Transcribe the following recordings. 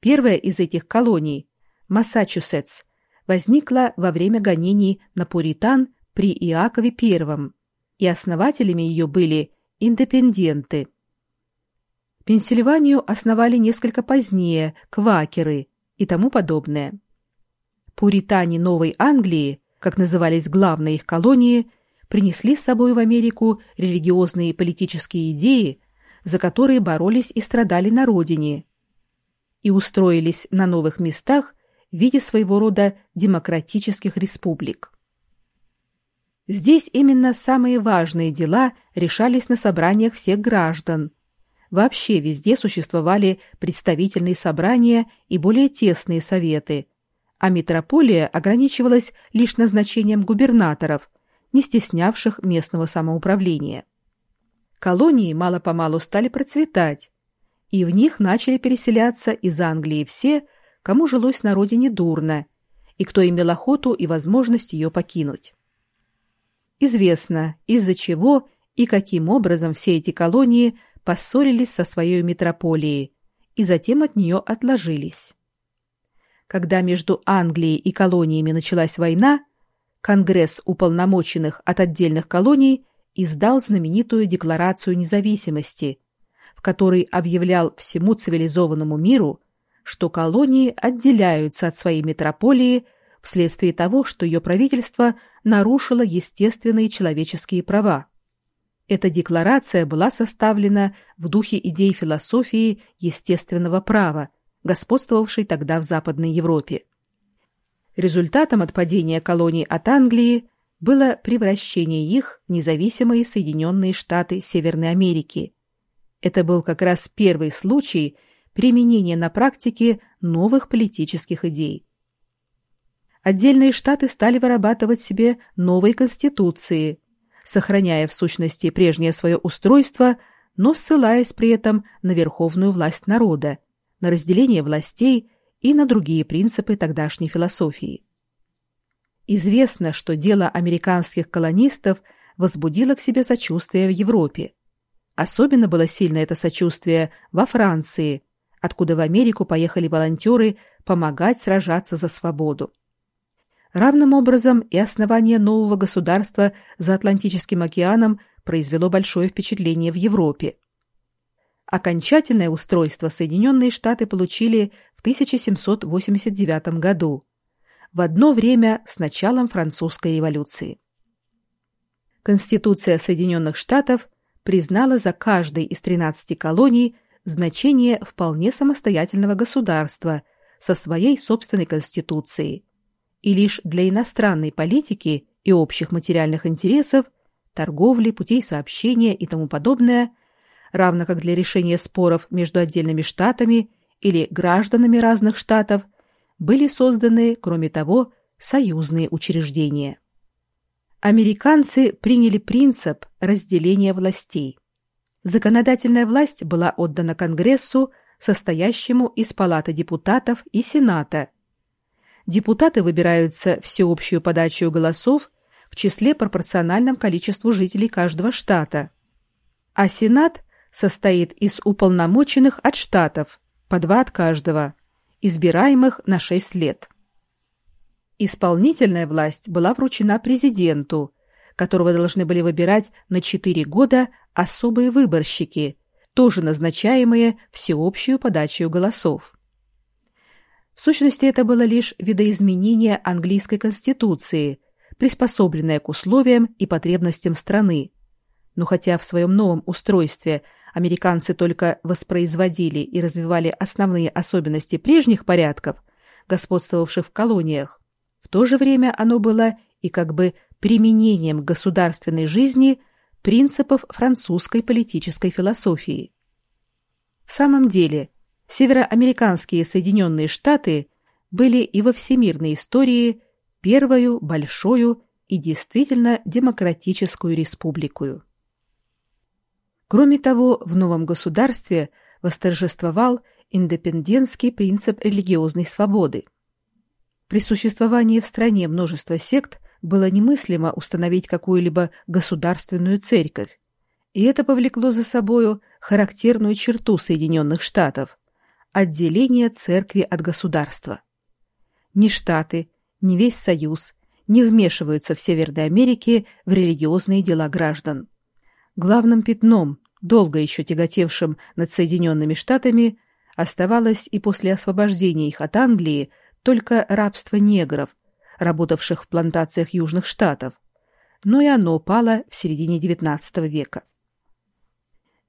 Первая из этих колоний, Массачусетс, возникла во время гонений на пуритан при Иакове I, и основателями ее были индепенденты. Пенсильванию основали несколько позднее квакеры и тому подобное. Пуритане Новой Англии, как назывались главные их колонии, принесли с собой в Америку религиозные и политические идеи, за которые боролись и страдали на родине, и устроились на новых местах в виде своего рода демократических республик. Здесь именно самые важные дела решались на собраниях всех граждан. Вообще везде существовали представительные собрания и более тесные советы, а метрополия ограничивалась лишь назначением губернаторов, не стеснявших местного самоуправления. Колонии мало-помалу стали процветать, и в них начали переселяться из Англии все, кому жилось на родине дурно, и кто имел охоту и возможность ее покинуть. Известно, из-за чего и каким образом все эти колонии поссорились со своей метрополией и затем от нее отложились. Когда между Англией и колониями началась война, Конгресс уполномоченных от отдельных колоний издал знаменитую Декларацию независимости, в которой объявлял всему цивилизованному миру, что колонии отделяются от своей метрополии вследствие того, что ее правительство нарушило естественные человеческие права. Эта декларация была составлена в духе идей философии естественного права, господствовавшей тогда в Западной Европе. Результатом отпадения колоний от Англии было превращение их в независимые Соединенные Штаты Северной Америки. Это был как раз первый случай применения на практике новых политических идей отдельные штаты стали вырабатывать себе новые конституции, сохраняя в сущности прежнее свое устройство, но ссылаясь при этом на верховную власть народа, на разделение властей и на другие принципы тогдашней философии. Известно, что дело американских колонистов возбудило к себе сочувствие в Европе. Особенно было сильно это сочувствие во Франции, откуда в Америку поехали волонтеры помогать сражаться за свободу. Равным образом и основание нового государства за Атлантическим океаном произвело большое впечатление в Европе. Окончательное устройство Соединенные Штаты получили в 1789 году, в одно время с началом французской революции. Конституция Соединенных Штатов признала за каждой из 13 колоний значение вполне самостоятельного государства со своей собственной конституцией, и лишь для иностранной политики и общих материальных интересов, торговли, путей сообщения и тому подобное, равно как для решения споров между отдельными штатами или гражданами разных штатов, были созданы, кроме того, союзные учреждения. Американцы приняли принцип разделения властей. Законодательная власть была отдана Конгрессу, состоящему из Палаты депутатов и Сената – депутаты выбираются всеобщую подачу голосов в числе пропорциональном количеству жителей каждого штата. А Сенат состоит из уполномоченных от штатов, по два от каждого, избираемых на 6 лет. Исполнительная власть была вручена президенту, которого должны были выбирать на 4 года особые выборщики, тоже назначаемые всеобщую подачу голосов. В сущности, это было лишь видоизменение английской конституции, приспособленное к условиям и потребностям страны. Но хотя в своем новом устройстве американцы только воспроизводили и развивали основные особенности прежних порядков, господствовавших в колониях, то же время оно было и как бы применением государственной жизни принципов французской политической философии. В самом деле, североамериканские Соединенные Штаты были и во всемирной истории первую большую и действительно демократическую республикою. Кроме того, в новом государстве восторжествовал индепендентский принцип религиозной свободы. При существовании в стране множества сект было немыслимо установить какую-либо государственную церковь, и это повлекло за собою характерную черту Соединенных Штатов отделение церкви от государства. Ни Штаты, ни весь Союз не вмешиваются в Северной Америке в религиозные дела граждан. Главным пятном, долго еще тяготевшим над Соединенными Штатами, оставалось и после освобождения их от Англии только рабство негров, работавших в плантациях Южных Штатов, но и оно пало в середине XIX века.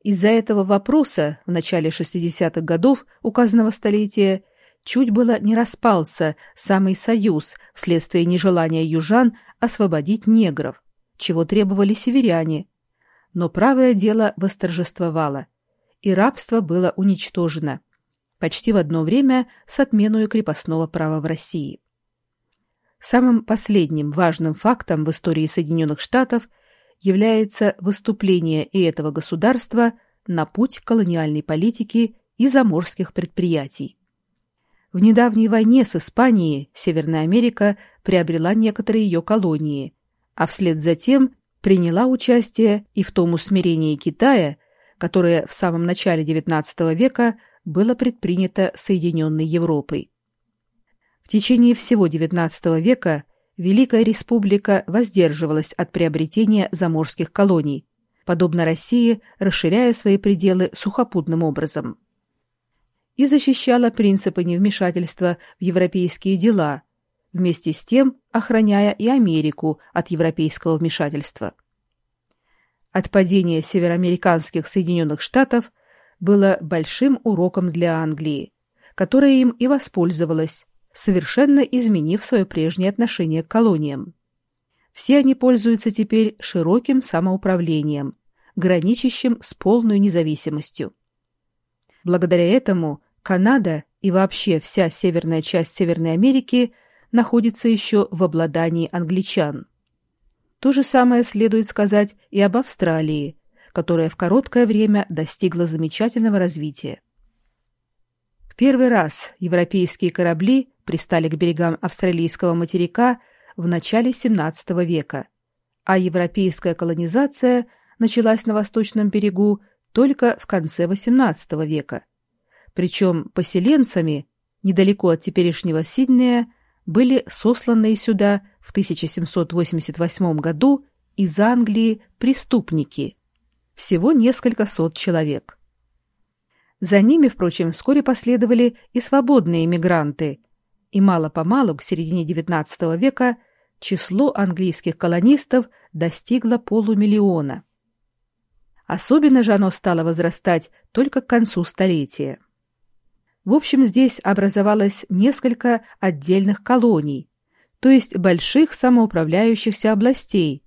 Из-за этого вопроса в начале 60-х годов указанного столетия чуть было не распался самый союз вследствие нежелания южан освободить негров, чего требовали северяне. Но правое дело восторжествовало, и рабство было уничтожено, почти в одно время с отменой крепостного права в России. Самым последним важным фактом в истории Соединенных Штатов является выступление и этого государства на путь колониальной политики и заморских предприятий. В недавней войне с Испанией Северная Америка приобрела некоторые ее колонии, а вслед за тем приняла участие и в том усмирении Китая, которое в самом начале XIX века было предпринято Соединенной Европой. В течение всего XIX века Великая Республика воздерживалась от приобретения заморских колоний, подобно России, расширяя свои пределы сухопутным образом и защищала принципы невмешательства в европейские дела, вместе с тем охраняя и Америку от европейского вмешательства. Отпадение североамериканских Соединенных Штатов было большим уроком для Англии, которая им и воспользовалась, совершенно изменив свое прежнее отношение к колониям. Все они пользуются теперь широким самоуправлением, граничащим с полной независимостью. Благодаря этому Канада и вообще вся северная часть Северной Америки находится еще в обладании англичан. То же самое следует сказать и об Австралии, которая в короткое время достигла замечательного развития. В первый раз европейские корабли пристали к берегам австралийского материка в начале XVII века, а европейская колонизация началась на восточном берегу только в конце XVIII века. Причем поселенцами, недалеко от теперешнего Сиднея, были сосланные сюда в 1788 году из Англии преступники, всего несколько сот человек. За ними, впрочем, вскоре последовали и свободные эмигранты, и мало-помалу к середине XIX века число английских колонистов достигло полумиллиона. Особенно же оно стало возрастать только к концу столетия. В общем, здесь образовалось несколько отдельных колоний, то есть больших самоуправляющихся областей,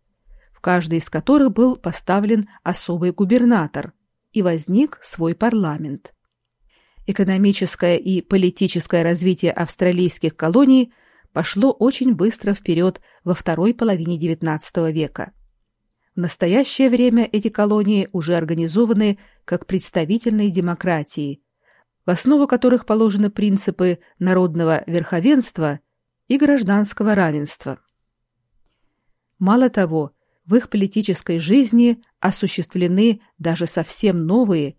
каждой из которых был поставлен особый губернатор, и возник свой парламент. Экономическое и политическое развитие австралийских колоний пошло очень быстро вперед во второй половине XIX века. В настоящее время эти колонии уже организованы как представительные демократии, в основу которых положены принципы народного верховенства и гражданского равенства. Мало того, в их политической жизни осуществлены даже совсем новые,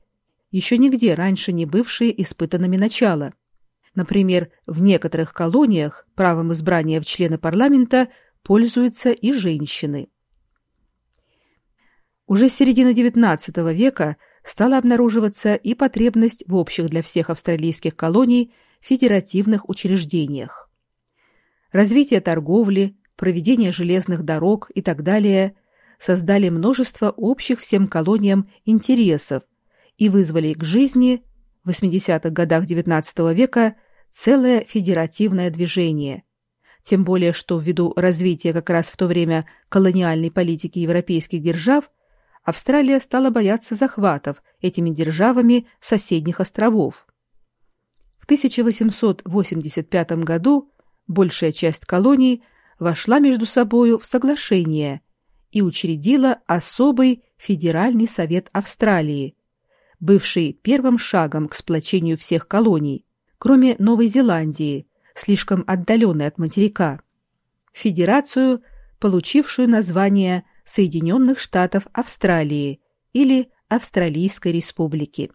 еще нигде раньше не бывшие испытанными начала. Например, в некоторых колониях правом избрания в члены парламента пользуются и женщины. Уже с середины XIX века стала обнаруживаться и потребность в общих для всех австралийских колоний федеративных учреждениях. Развитие торговли, проведение железных дорог и так далее создали множество общих всем колониям интересов и вызвали к жизни в 80-х годах XIX века целое федеративное движение. Тем более, что ввиду развития как раз в то время колониальной политики европейских держав Австралия стала бояться захватов этими державами соседних островов. В 1885 году большая часть колоний вошла между собою в соглашение и учредила особый Федеральный совет Австралии, бывший первым шагом к сплочению всех колоний, кроме Новой Зеландии, слишком отдаленной от материка, федерацию, получившую название Соединенных Штатов Австралии или Австралийской Республики.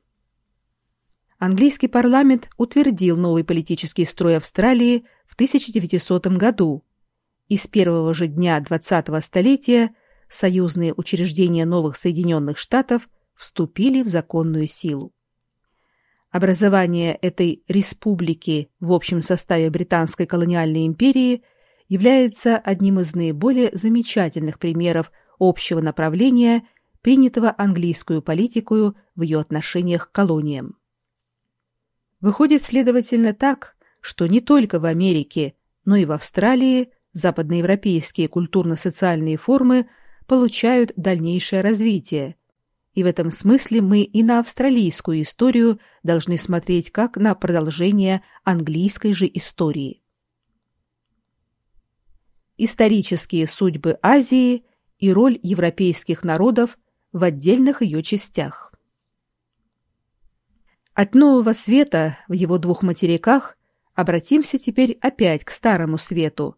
английский парламент утвердил новый политический строй Австралии в 1900 году, и с первого же дня 20-го столетия союзные учреждения новых Соединенных Штатов вступили в законную силу. Образование этой республики в общем составе британской колониальной империи является одним из наиболее замечательных примеров общего направления, принятого английскую политикою в ее отношениях к колониям. Выходит, следовательно, так, что не только в Америке, но и в Австралии западноевропейские культурно-социальные формы получают дальнейшее развитие, и в этом смысле мы и на австралийскую историю должны смотреть как на продолжение английской же истории. Исторические судьбы Азии и роль европейских народов в отдельных ее частях. От Нового Света в его двух материках обратимся теперь опять к Старому Свету,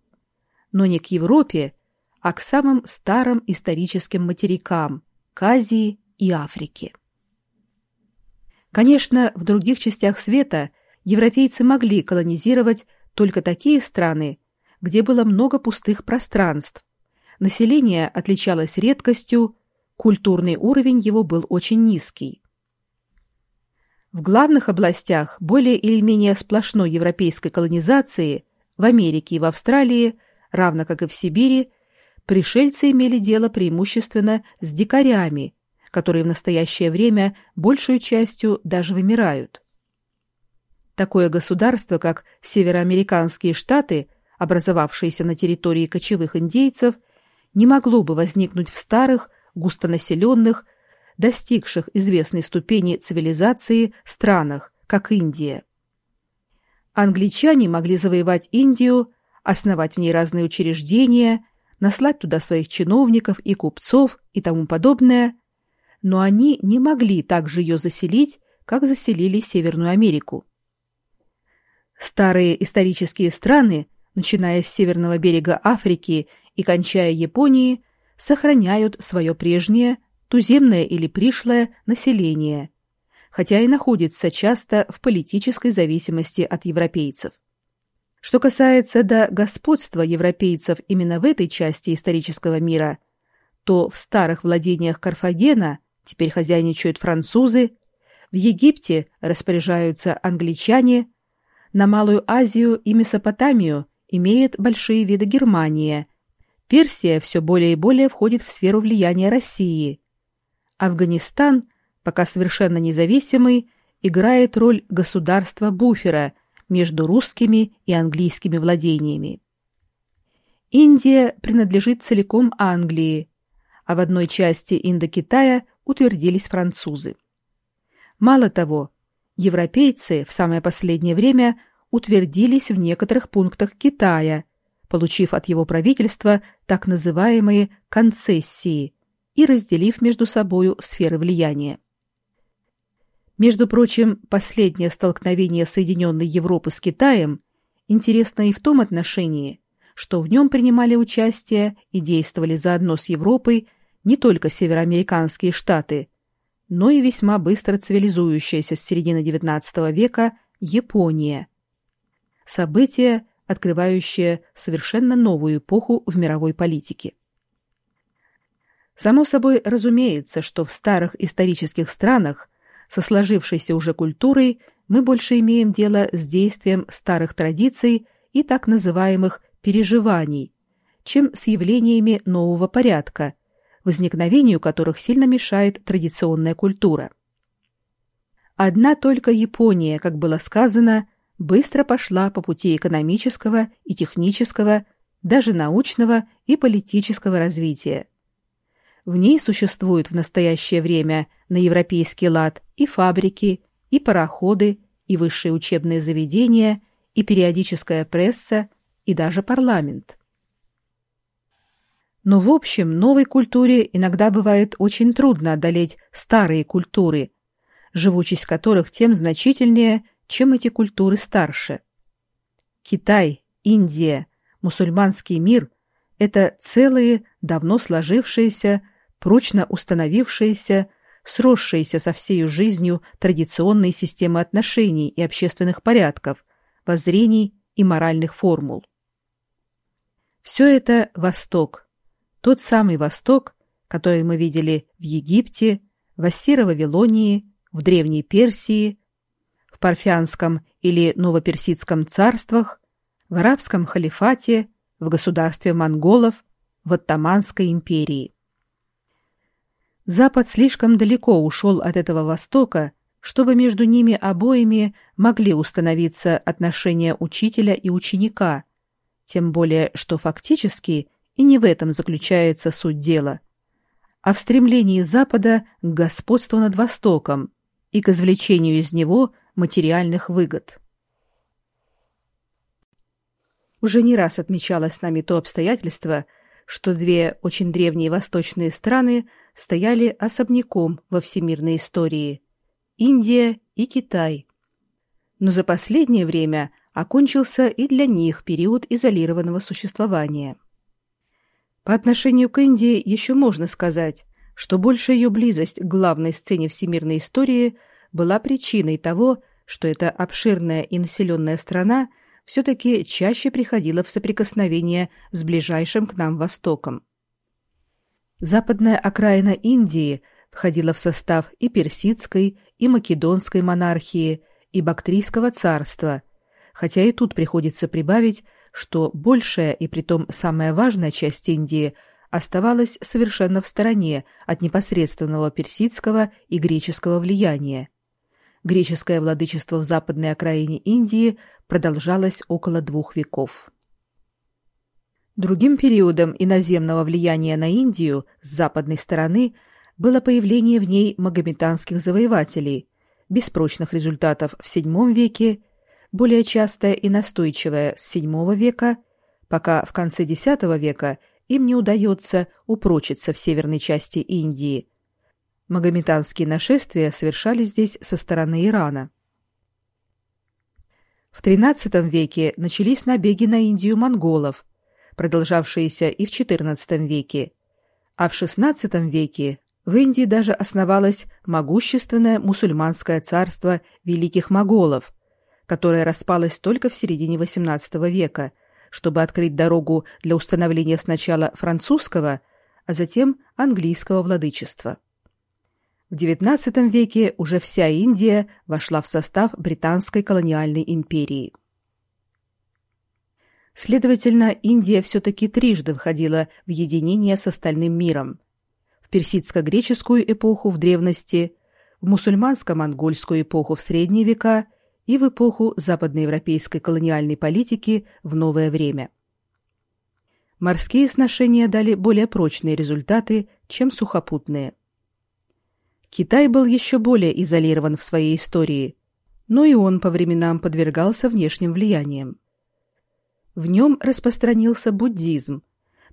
но не к Европе, а к самым старым историческим материкам – к Азии и Африки. Конечно, в других частях света европейцы могли колонизировать только такие страны, где было много пустых пространств. Население отличалось редкостью, культурный уровень его был очень низкий. В главных областях более или менее сплошной европейской колонизации в Америке и в Австралии, равно как и в Сибири, пришельцы имели дело преимущественно с дикарями, которые в настоящее время большую частью даже вымирают. Такое государство, как североамериканские штаты, образовавшиеся на территории кочевых индейцев, не могло бы возникнуть в старых, густонаселенных, достигших известной ступени цивилизации странах, как Индия. Англичане могли завоевать Индию, основать в ней разные учреждения, наслать туда своих чиновников и купцов и тому подобное, но они не могли также ее заселить, как заселили Северную Америку. Старые исторические страны, начиная с северного берега Африки и кончая Японией, сохраняют свое прежнее, туземное или пришлое население, хотя и находятся часто в политической зависимости от европейцев. Что касается до господства европейцев именно в этой части исторического мира, то в старых владениях Карфагена Теперь хозяйничают французы, в Египте распоряжаются англичане, на Малую Азию и Месопотамию имеет большие виды Германия. Персия все более и более входит в сферу влияния России. Афганистан, пока совершенно независимый, играет роль государства-буфера между русскими и английскими владениями. Индия принадлежит целиком Англии, а в одной части Индокитая утвердились французы. Мало того, европейцы в самое последнее время утвердились в некоторых пунктах Китая, получив от его правительства так называемые концессии и разделив между собою сферы влияния. Между прочим, последнее столкновение Соединенной Европы с Китаем интересно и в том отношении, что в нем принимали участие и действовали заодно с Европой не только североамериканские штаты, но и весьма быстро цивилизующаяся с середины XIX века Япония. Событие, открывающее совершенно новую эпоху в мировой политике. Само собой разумеется, что в старых исторических странах со сложившейся уже культурой мы больше имеем дело с действием старых традиций и так называемых переживаний, чем с явлениями нового порядка, возникновению которых сильно мешает традиционная культура. Одна только Япония, как было сказано, быстро пошла по пути экономического и технического, даже научного и политического развития. В ней существуют в настоящее время на европейский лад и фабрики, и пароходы, и высшие учебные заведения, и периодическая пресса, и даже парламент. Но в общем, новой культуре иногда бывает очень трудно одолеть старые культуры, живучесть которых тем значительнее, чем эти культуры старше. Китай, Индия, мусульманский мир – это целые, давно сложившиеся, прочно установившиеся, сросшиеся со всей жизнью традиционные системы отношений и общественных порядков, воззрений и моральных формул. Все это Восток, тот самый Восток, который мы видели в Египте, в Ассиро-Вавилонии, в Древней Персии, в Парфянском или Новоперсидском царствах, в арабском халифате, в государстве монголов, в Оттоманской империи. Запад слишком далеко ушел от этого Востока, чтобы между ними обоими могли установиться отношения учителя и ученика, тем более что фактически и не в этом заключается суть дела, а в стремлении Запада к господству над Востоком и к извлечению из него материальных выгод. Уже не раз отмечалось с нами то обстоятельство, что две очень древние восточные страны – стояли особняком во всемирной истории – Индия и Китай. Но за последнее время окончился и для них период изолированного существования. По отношению к Индии еще можно сказать, что большая ее близость к главной сцене всемирной истории была причиной того, что эта обширная и населенная страна все-таки чаще приходила в соприкосновение с ближайшим к нам Востоком. Западная окраина Индии входила в состав и персидской, и македонской монархии, и бактрийского царства, хотя и тут приходится прибавить, что большая и притом самая важная часть Индии оставалась совершенно в стороне от непосредственного персидского и греческого влияния. Греческое владычество в западной окраине Индии продолжалось около двух веков. Другим периодом иноземного влияния на Индию с западной стороны было появление в ней магометанских завоевателей, без прочных результатов в VII веке, более частое и настойчивое с VII века, пока в конце X века им не удается упрочиться в северной части Индии. Магометанские нашествия совершались здесь со стороны Ирана. В XIII веке начались набеги на Индию монголов – продолжавшиеся и в XIV веке, а в XVI веке в Индии даже основалось могущественное мусульманское царство великих моголов, которое распалось только в середине XVIII века, чтобы открыть дорогу для установления сначала французского, а затем английского владычества. В XIX веке уже вся Индия вошла в состав британской колониальной империи. Следовательно, Индия все-таки трижды входила в единение с остальным миром. В персидско-греческую эпоху в древности, в мусульманско-монгольскую эпоху в средние века и в эпоху западноевропейской колониальной политики в новое время. Морские сношения дали более прочные результаты, чем сухопутные. Китай был еще более изолирован в своей истории, но и он по временам подвергался внешним влияниям. В нем распространился буддизм,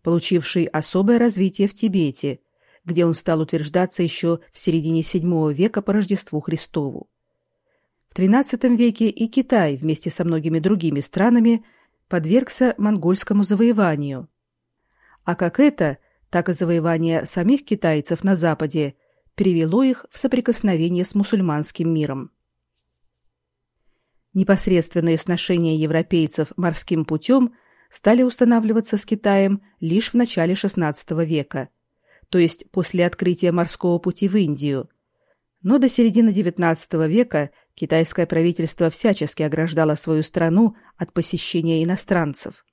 получивший особое развитие в Тибете, где он стал утверждаться еще в середине VII века по Рождеству Христову. В XIII веке и Китай вместе со многими другими странами подвергся монгольскому завоеванию. А как это, так и завоевание самих китайцев на Западе привело их в соприкосновение с мусульманским миром. Непосредственные сношения европейцев морским путем стали устанавливаться с Китаем лишь в начале XVI века, то есть после открытия морского пути в Индию. Но до середины XIX века китайское правительство всячески ограждало свою страну от посещения иностранцев.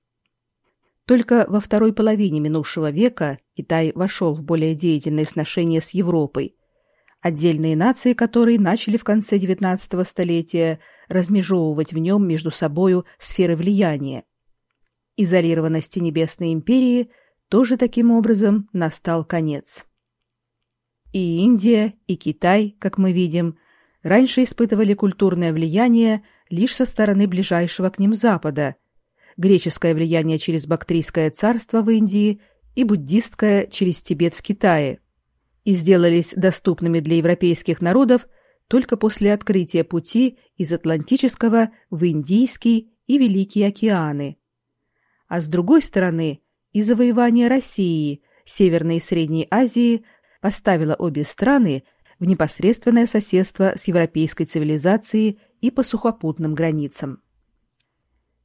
Только во второй половине минувшего века Китай вошел в более деятельные сношения с Европой, отдельные нации которые начали в конце XIX столетия – размежевывать в нем между собою сферы влияния. Изолированности Небесной империи тоже таким образом настал конец. И Индия, и Китай, как мы видим, раньше испытывали культурное влияние лишь со стороны ближайшего к ним Запада, греческое влияние через Бактрийское царство в Индии и буддистское через Тибет в Китае, и сделались доступными для европейских народов только после открытия пути из Атлантического в Индийский и Великий океаны. А с другой стороны, и завоевание России, Северной и Средней Азии поставило обе страны в непосредственное соседство с европейской цивилизацией и по сухопутным границам.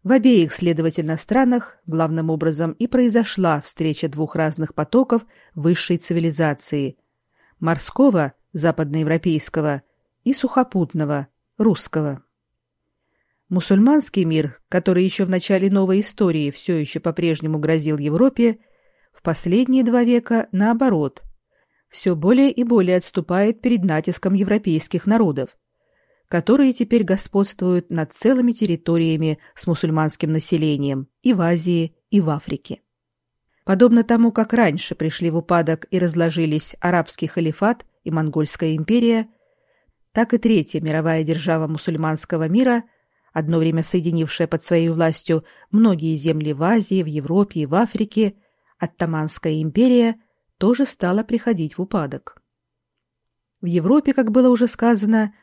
В обеих, следовательно, странах главным образом и произошла встреча двух разных потоков высшей цивилизации – морского, западноевропейского, и сухопутного, русского. Мусульманский мир, который еще в начале новой истории все еще по-прежнему грозил Европе, в последние два века, наоборот, все более и более отступает перед натиском европейских народов, которые теперь господствуют над целыми территориями с мусульманским населением и в Азии, и в Африке. Подобно тому, как раньше пришли в упадок и разложились арабский халифат и монгольская империя, так и третья мировая держава мусульманского мира, одно время соединившая под своей властью многие земли в Азии, в Европе и в Африке, Оттаманская империя тоже стала приходить в упадок. В Европе, как было уже сказано,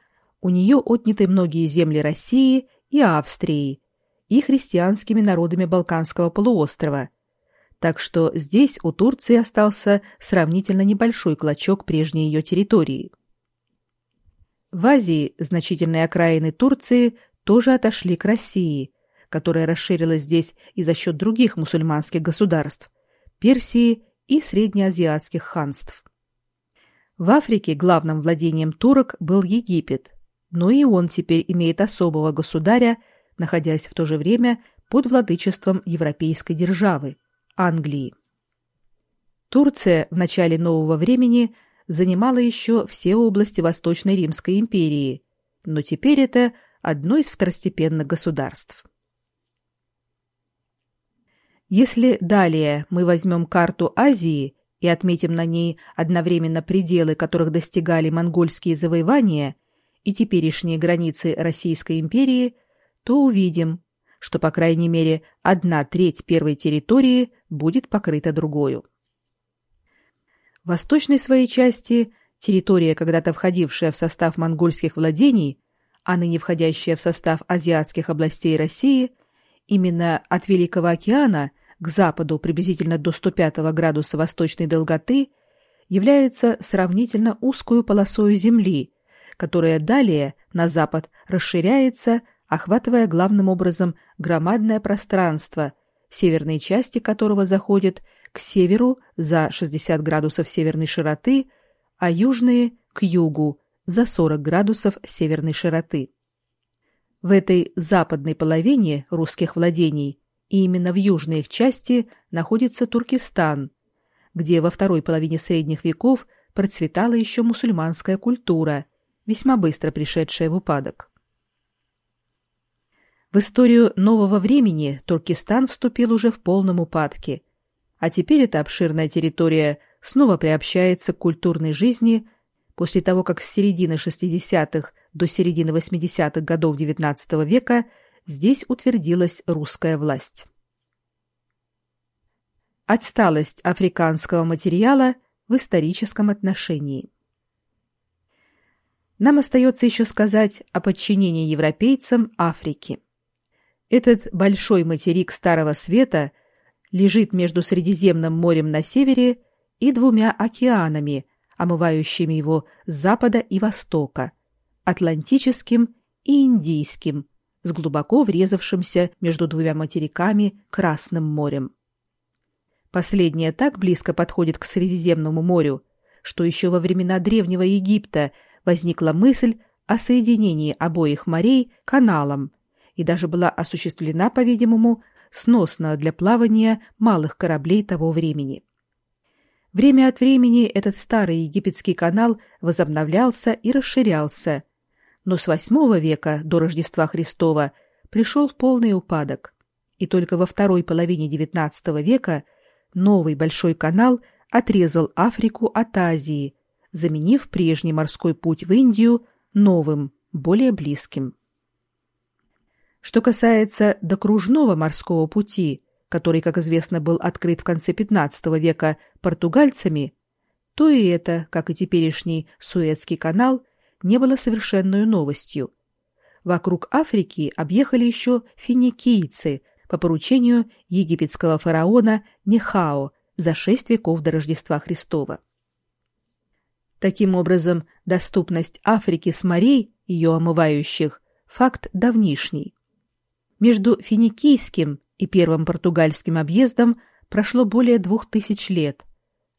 у нее отняты многие земли России и Австрии и христианскими народами Балканского полуострова, так что здесь у Турции остался сравнительно небольшой клочок прежней ее территории. В Азии значительные окраины Турции тоже отошли к России, которая расширилась здесь и за счет других мусульманских государств – Персии и среднеазиатских ханств. В Африке главным владением турок был Египет, но и он теперь имеет особого государя, находясь в то же время под владычеством европейской державы – Англии. Турция в начале нового времени – занимала еще все области Восточной Римской империи, но теперь это одно из второстепенных государств. Если далее мы возьмем карту Азии и отметим на ней одновременно пределы, которых достигали монгольские завоевания и теперешние границы Российской империи, то увидим, что, по крайней мере, одна треть первой территории будет покрыта другой. В восточной своей части территория, когда-то входившая в состав монгольских владений, а ныне входящая в состав азиатских областей России, именно от Великого океана к западу приблизительно до 105 градуса восточной долготы, является сравнительно узкую полосою земли, которая далее на запад расширяется, охватывая главным образом громадное пространство, северные части которого заходят к северу за 60 градусов северной широты, а южные – к югу за 40 градусов северной широты. В этой западной половине русских владений и именно в южной их части находится Туркестан, где во второй половине средних веков процветала еще мусульманская культура, весьма быстро пришедшая в упадок. В историю нового времени Туркестан вступил уже в полном упадке, а теперь эта обширная территория снова приобщается к культурной жизни после того, как с середины 60-х до середины 80-х годов XIX века здесь утвердилась русская власть. Отсталость африканского материала в историческом отношении. Нам остается еще сказать о подчинении европейцам Африки. Этот большой материк Старого Света – лежит между Средиземным морем на севере и двумя океанами, омывающими его с запада и востока, Атлантическим и Индийским, с глубоко врезавшимся между двумя материками Красным морем. Последнее так близко подходит к Средиземному морю, что еще во времена Древнего Египта возникла мысль о соединении обоих морей каналом и даже была осуществлена, по-видимому, сносно для плавания малых кораблей того времени. Время от времени этот старый египетский канал возобновлялся и расширялся, но с VIII века до Рождества Христова пришел полный упадок, и только во второй половине XIX века новый большой канал отрезал Африку от Азии, заменив прежний морской путь в Индию новым, более близким. Что касается докружного морского пути, который, как известно, был открыт в конце XV века португальцами, то и это, как и теперешний Суэцкий канал, не было совершенной новостью. Вокруг Африки объехали еще финикийцы по поручению египетского фараона Нехао за шесть веков до Рождества Христова. Таким образом, доступность Африки с морей, ее омывающих, факт давнишний. Между финикийским и первым португальским объездом прошло более двух тысяч лет,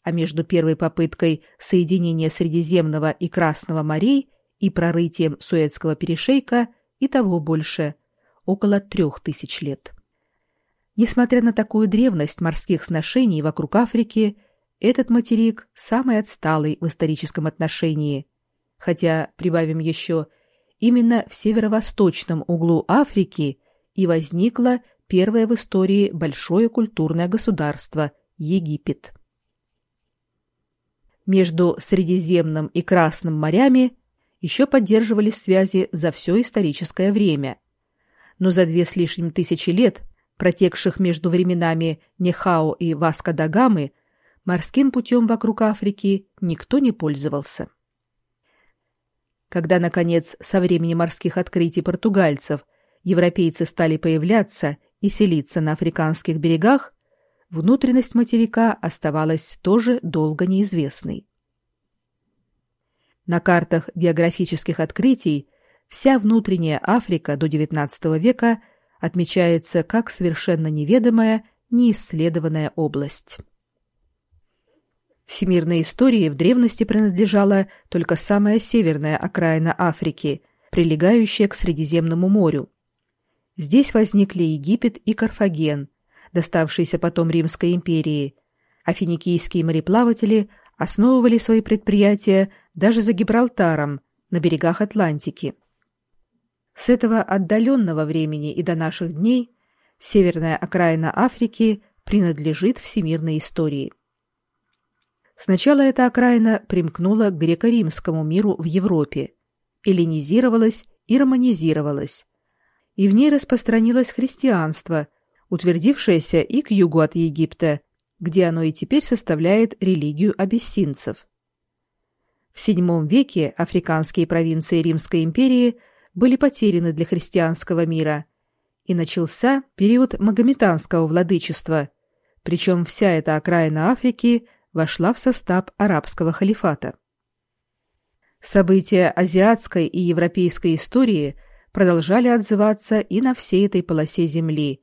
а между первой попыткой соединения Средиземного и Красного морей и прорытием Суэцкого перешейка и того больше – около трех тысяч лет. Несмотря на такую древность морских сношений вокруг Африки, этот материк самый отсталый в историческом отношении, хотя, прибавим еще, именно в северо-восточном углу Африки и возникло первое в истории большое культурное государство – Египет. Между Средиземным и Красным морями еще поддерживались связи за все историческое время. Но за две с лишним тысячи лет, протекших между временами Нехао и Васко-да-Гамы, морским путем вокруг Африки никто не пользовался. Когда, наконец, со времени морских открытий португальцев европейцы стали появляться и селиться на африканских берегах, внутренность материка оставалась тоже долго неизвестной. На картах географических открытий вся внутренняя Африка до XIX века отмечается как совершенно неведомая, неисследованная область. Всемирной истории в древности принадлежала только самая северная окраина Африки, прилегающая к Средиземному морю. Здесь возникли Египет и Карфаген, доставшиеся потом Римской империи, а финикийские мореплаватели основывали свои предприятия даже за Гибралтаром, на берегах Атлантики. С этого отдаленного времени и до наших дней северная окраина Африки принадлежит всемирной истории. Сначала эта окраина примкнула к греко-римскому миру в Европе, эллинизировалась и романизировалась, и в ней распространилось христианство, утвердившееся и к югу от Египта, где оно и теперь составляет религию абиссинцев. В VII веке африканские провинции Римской империи были потеряны для христианского мира, и начался период магометанского владычества, причем вся эта окраина Африки – вошла в состав арабского халифата. События азиатской и европейской истории продолжали отзываться и на всей этой полосе земли,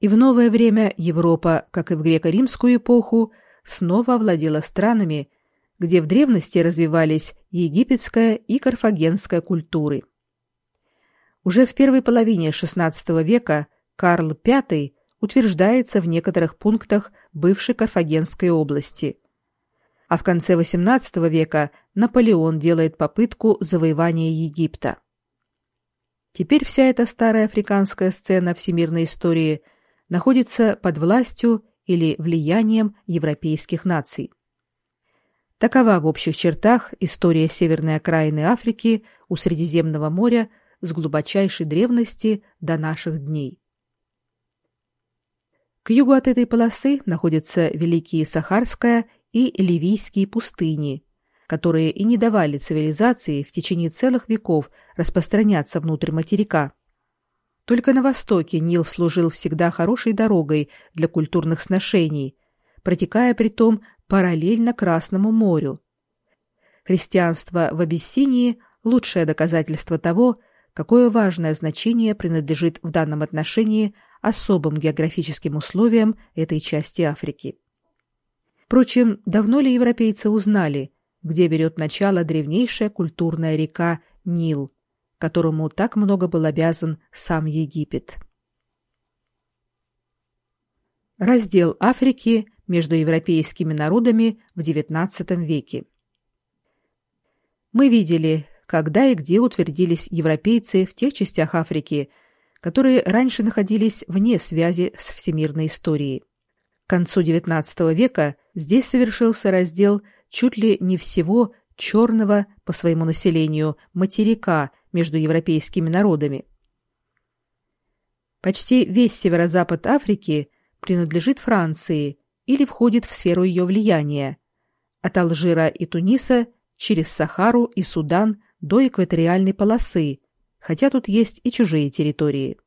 и в новое время Европа, как и в греко-римскую эпоху, снова овладела странами, где в древности развивались египетская и карфагенская культуры. Уже в первой половине XVI века Карл V утверждается в некоторых пунктах бывшей Карфагенской области. А в конце XVIII века Наполеон делает попытку завоевания Египта. Теперь вся эта старая африканская сцена всемирной истории находится под властью или влиянием европейских наций. Такова в общих чертах история северной окраины Африки у Средиземного моря с глубочайшей древности до наших дней. К югу от этой полосы находятся Великие Сахарская и Ливийские пустыни, которые и не давали цивилизации в течение целых веков распространяться внутрь материка. Только на востоке Нил служил всегда хорошей дорогой для культурных сношений, протекая при том параллельно Красному морю. Христианство в Абиссинии – лучшее доказательство того, какое важное значение принадлежит в данном отношении особым географическим условиям этой части Африки. Впрочем, давно ли европейцы узнали, где берет начало древнейшая культурная река Нил, которому так много был обязан сам Египет? Раздел Африки между европейскими народами в XIX веке. Мы видели, когда и где утвердились европейцы в тех частях Африки, которые раньше находились вне связи с всемирной историей. К концу XIX века здесь совершился раздел чуть ли не всего черного по своему населению материка между европейскими народами. Почти весь северо-запад Африки принадлежит Франции или входит в сферу ее влияния, от Алжира и Туниса через Сахару и Судан до экваториальной полосы, хотя тут есть и чужие территории.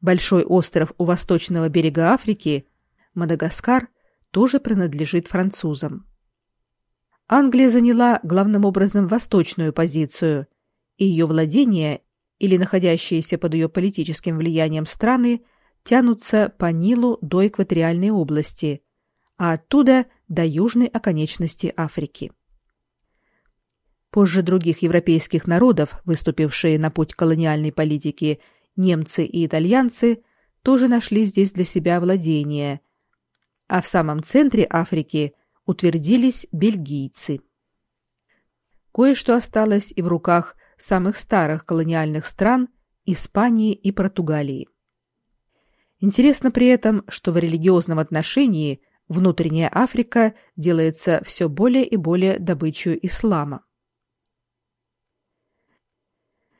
Большой остров у восточного берега Африки, Мадагаскар, тоже принадлежит французам. Англия заняла главным образом восточную позицию, и ее владения или находящиеся под ее политическим влиянием страны тянутся по Нилу до экваториальной области, а оттуда до южной оконечности Африки. Позже других европейских народов, выступившие на путь колониальной политики, немцы и итальянцы, тоже нашли здесь для себя владения, а в самом центре Африки утвердились бельгийцы. Кое-что осталось и в руках самых старых колониальных стран Испании и Португалии. Интересно при этом, что в религиозном отношении внутренняя Африка делается все более и более добычей ислама.